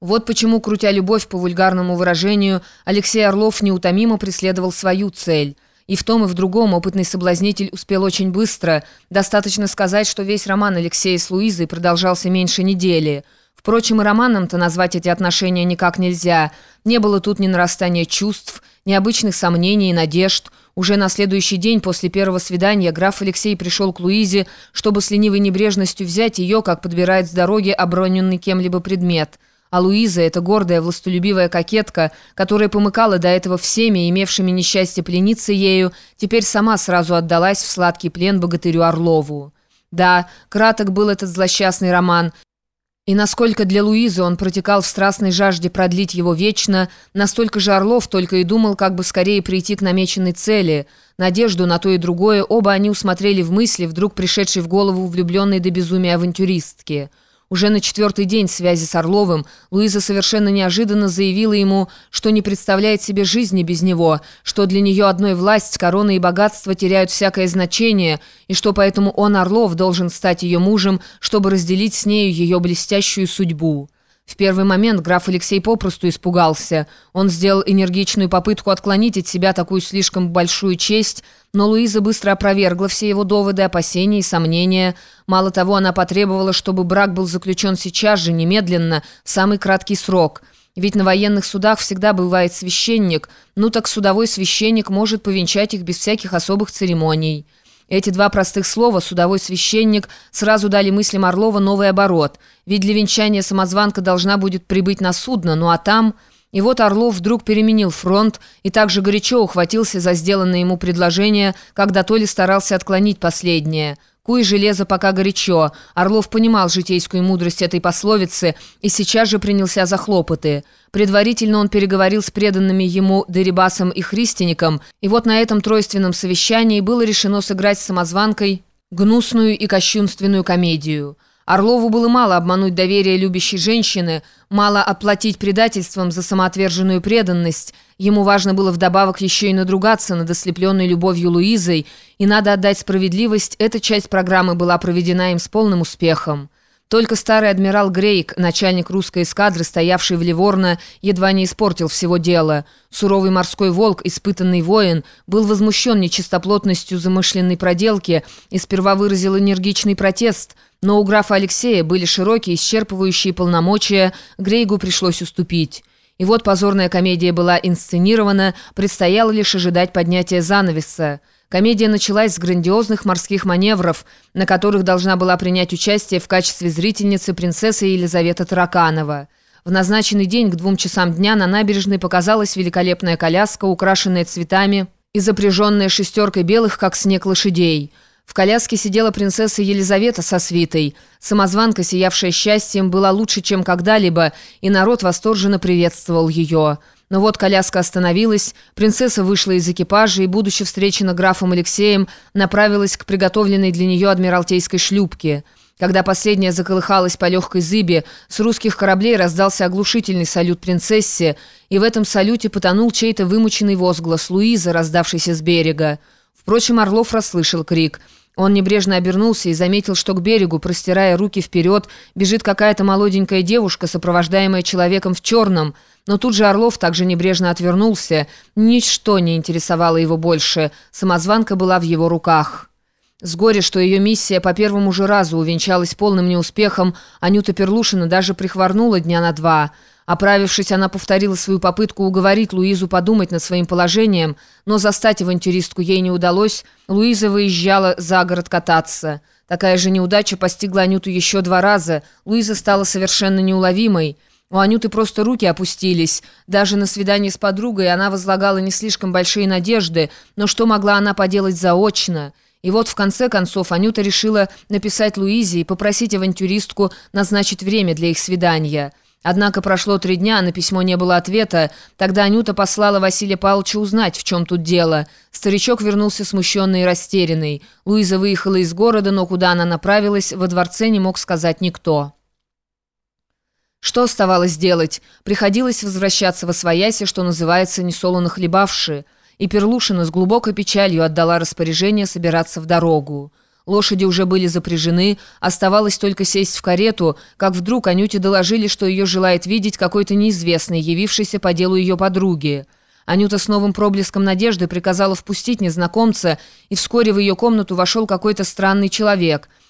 Вот почему, крутя любовь по вульгарному выражению, Алексей Орлов неутомимо преследовал свою цель. И в том, и в другом опытный соблазнитель успел очень быстро. Достаточно сказать, что весь роман Алексея с Луизой продолжался меньше недели. Впрочем, и романом-то назвать эти отношения никак нельзя. Не было тут ни нарастания чувств, ни обычных сомнений и надежд. Уже на следующий день после первого свидания граф Алексей пришел к Луизе, чтобы с ленивой небрежностью взять ее, как подбирает с дороги оброненный кем-либо предмет – а Луиза, эта гордая, властолюбивая кокетка, которая помыкала до этого всеми, имевшими несчастье плениться ею, теперь сама сразу отдалась в сладкий плен богатырю Орлову. Да, краток был этот злосчастный роман, и насколько для Луизы он протекал в страстной жажде продлить его вечно, настолько же Орлов только и думал, как бы скорее прийти к намеченной цели. Надежду на то и другое оба они усмотрели в мысли, вдруг пришедшей в голову влюбленной до безумия авантюристки – уже на четвертый день связи с Орловым Луиза совершенно неожиданно заявила ему, что не представляет себе жизни без него, что для нее одной власть, корона и богатство теряют всякое значение, и что поэтому он, Орлов, должен стать ее мужем, чтобы разделить с нею ее блестящую судьбу. В первый момент граф Алексей попросту испугался. Он сделал энергичную попытку отклонить от себя такую слишком большую честь, но Луиза быстро опровергла все его доводы, опасения и сомнения. Мало того, она потребовала, чтобы брак был заключен сейчас же, немедленно, в самый краткий срок. Ведь на военных судах всегда бывает священник, ну так судовой священник может повенчать их без всяких особых церемоний. Эти два простых слова «судовой священник» сразу дали мыслям Орлова новый оборот, ведь для венчания самозванка должна будет прибыть на судно, ну а там... И вот Орлов вдруг переменил фронт и также горячо ухватился за сделанное ему предложение, когда Толя старался отклонить последнее – Куй железо пока горячо. Орлов понимал житейскую мудрость этой пословицы и сейчас же принялся за хлопоты. Предварительно он переговорил с преданными ему Дерибасом и Христиником, и вот на этом тройственном совещании было решено сыграть с самозванкой гнусную и кощунственную комедию – Орлову было мало обмануть доверие любящей женщины, мало оплатить предательством за самоотверженную преданность. Ему важно было вдобавок еще и надругаться над ослепленной любовью Луизой, и надо отдать справедливость, эта часть программы была проведена им с полным успехом. Только старый адмирал Грейк, начальник русской эскадры, стоявший в Ливорно, едва не испортил всего дела. Суровый морской волк, испытанный воин, был возмущен нечистоплотностью замышленной проделки и сперва выразил энергичный протест, но у графа Алексея были широкие, исчерпывающие полномочия, Грейгу пришлось уступить. И вот позорная комедия была инсценирована, предстояло лишь ожидать поднятия занавеса. Комедия началась с грандиозных морских маневров, на которых должна была принять участие в качестве зрительницы принцесса Елизавета Тараканова. В назначенный день к двум часам дня на набережной показалась великолепная коляска, украшенная цветами и запряженная шестеркой белых, как снег, лошадей. В коляске сидела принцесса Елизавета со свитой. Самозванка, сиявшая счастьем, была лучше, чем когда-либо, и народ восторженно приветствовал ее. Но вот коляска остановилась, принцесса вышла из экипажа и, будучи встречена графом Алексеем, направилась к приготовленной для нее адмиралтейской шлюпке. Когда последняя заколыхалась по легкой зыбе, с русских кораблей раздался оглушительный салют принцессе, и в этом салюте потонул чей-то вымученный возглас Луиза, раздавшийся с берега. Впрочем, Орлов расслышал крик – он небрежно обернулся и заметил, что к берегу, простирая руки вперед, бежит какая-то молоденькая девушка, сопровождаемая человеком в черном. Но тут же Орлов также небрежно отвернулся. Ничто не интересовало его больше. Самозванка была в его руках. С горя, что ее миссия по первому же разу увенчалась полным неуспехом, Анюта Перлушина даже прихворнула дня на два – Оправившись, она повторила свою попытку уговорить Луизу подумать над своим положением, но застать авантюристку ей не удалось. Луиза выезжала за город кататься. Такая же неудача постигла Анюту еще два раза. Луиза стала совершенно неуловимой. У Анюты просто руки опустились. Даже на свидании с подругой она возлагала не слишком большие надежды, но что могла она поделать заочно? И вот в конце концов Анюта решила написать Луизе и попросить авантюристку назначить время для их свидания – Однако прошло три дня, а на письмо не было ответа. Тогда Анюта послала Василия Павловича узнать, в чем тут дело. Старичок вернулся смущенный и растерянный. Луиза выехала из города, но куда она направилась, во дворце не мог сказать никто. Что оставалось делать? Приходилось возвращаться во свояси, что называется, несолоно хлебавши. И Перлушина с глубокой печалью отдала распоряжение собираться в дорогу. Лошади уже были запряжены, оставалось только сесть в карету, как вдруг Анюте доложили, что ее желает видеть какой-то неизвестный, явившийся по делу ее подруги. Анюта с новым проблеском надежды приказала впустить незнакомца, и вскоре в ее комнату вошел какой-то странный человек.